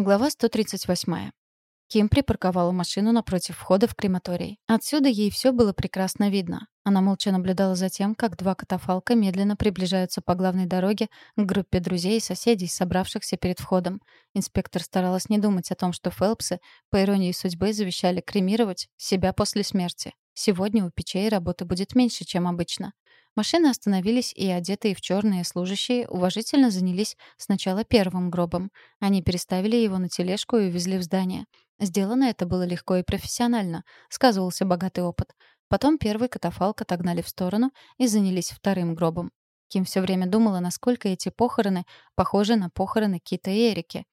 Глава 138. Ким припарковала машину напротив входа в крематорий. Отсюда ей все было прекрасно видно. Она молча наблюдала за тем, как два катафалка медленно приближаются по главной дороге к группе друзей и соседей, собравшихся перед входом. Инспектор старалась не думать о том, что Фелпсы, по иронии судьбы, завещали кремировать себя после смерти. Сегодня у печей работы будет меньше, чем обычно. Машины остановились, и одетые в черные служащие уважительно занялись сначала первым гробом. Они переставили его на тележку и увезли в здание. Сделано это было легко и профессионально, сказывался богатый опыт. Потом первый катафалк отогнали в сторону и занялись вторым гробом. Ким все время думала, насколько эти похороны похожи на похороны Кита и Эрики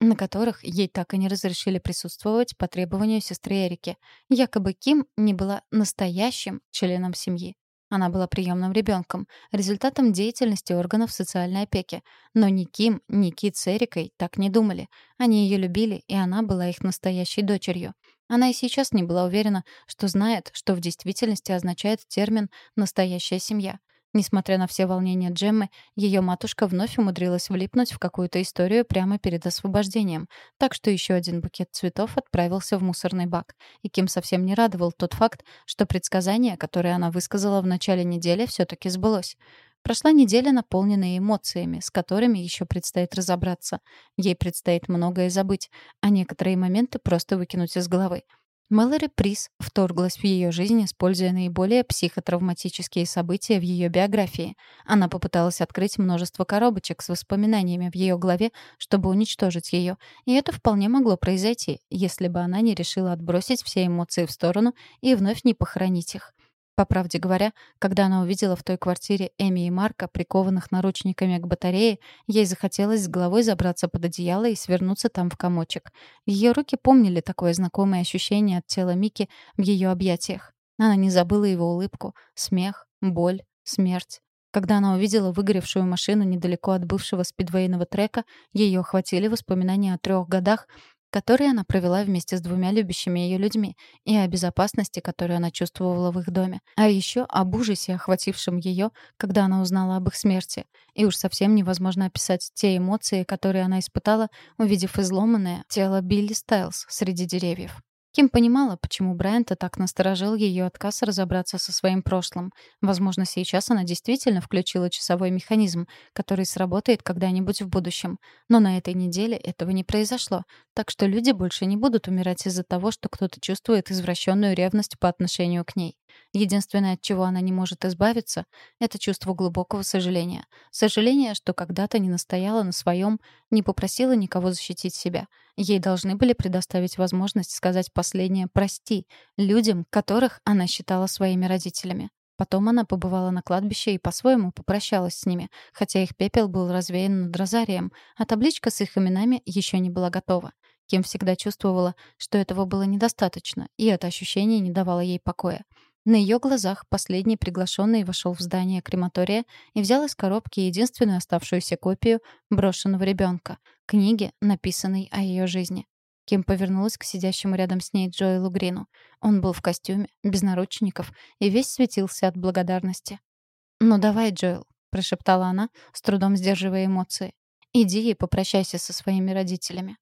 на которых ей так и не разрешили присутствовать по требованию сестры Эрики. Якобы Ким не была настоящим членом семьи. Она была приемным ребенком, результатом деятельности органов социальной опеки. Но ни Ким, ни Кит с Эрикой так не думали. Они ее любили, и она была их настоящей дочерью. Она и сейчас не была уверена, что знает, что в действительности означает термин «настоящая семья». Несмотря на все волнения Джеммы, ее матушка вновь умудрилась влипнуть в какую-то историю прямо перед освобождением, так что еще один букет цветов отправился в мусорный бак. И Ким совсем не радовал тот факт, что предсказание, которое она высказала в начале недели, все-таки сбылось. Прошла неделя, наполненная эмоциями, с которыми еще предстоит разобраться. Ей предстоит многое забыть, а некоторые моменты просто выкинуть из головы. Мэлори Прис вторглась в ее жизнь, используя наиболее психотравматические события в ее биографии. Она попыталась открыть множество коробочек с воспоминаниями в ее голове, чтобы уничтожить ее, и это вполне могло произойти, если бы она не решила отбросить все эмоции в сторону и вновь не похоронить их. По правде говоря, когда она увидела в той квартире Эми и Марка, прикованных наручниками к батарее, ей захотелось с головой забраться под одеяло и свернуться там в комочек. Ее руки помнили такое знакомое ощущение от тела Мики в ее объятиях. Она не забыла его улыбку, смех, боль, смерть. Когда она увидела выгоревшую машину недалеко от бывшего спидвейного трека, ее охватили воспоминания о трех годах, которые она провела вместе с двумя любящими ее людьми, и о безопасности, которую она чувствовала в их доме. А еще об ужасе, охватившем ее, когда она узнала об их смерти. И уж совсем невозможно описать те эмоции, которые она испытала, увидев изломанное тело Билли Стайлз среди деревьев. Ким понимала, почему Брайанта так насторожил ее отказ разобраться со своим прошлым. Возможно, сейчас она действительно включила часовой механизм, который сработает когда-нибудь в будущем. Но на этой неделе этого не произошло, так что люди больше не будут умирать из-за того, что кто-то чувствует извращенную ревность по отношению к ней. Единственное, от чего она не может избавиться, это чувство глубокого сожаления. Сожаление, что когда-то не настояла на своем, не попросила никого защитить себя. Ей должны были предоставить возможность сказать последнее «прости» людям, которых она считала своими родителями. Потом она побывала на кладбище и по-своему попрощалась с ними, хотя их пепел был развеян над розарием, а табличка с их именами еще не была готова. Ким всегда чувствовала, что этого было недостаточно, и это ощущение не давало ей покоя. На ее глазах последний приглашенный вошел в здание крематория и взял из коробки единственную оставшуюся копию брошенного ребенка — книги, написанной о ее жизни. Ким повернулась к сидящему рядом с ней Джоэлу Грину. Он был в костюме, без наручников, и весь светился от благодарности. «Ну давай, Джоэл», — прошептала она, с трудом сдерживая эмоции. «Иди и попрощайся со своими родителями.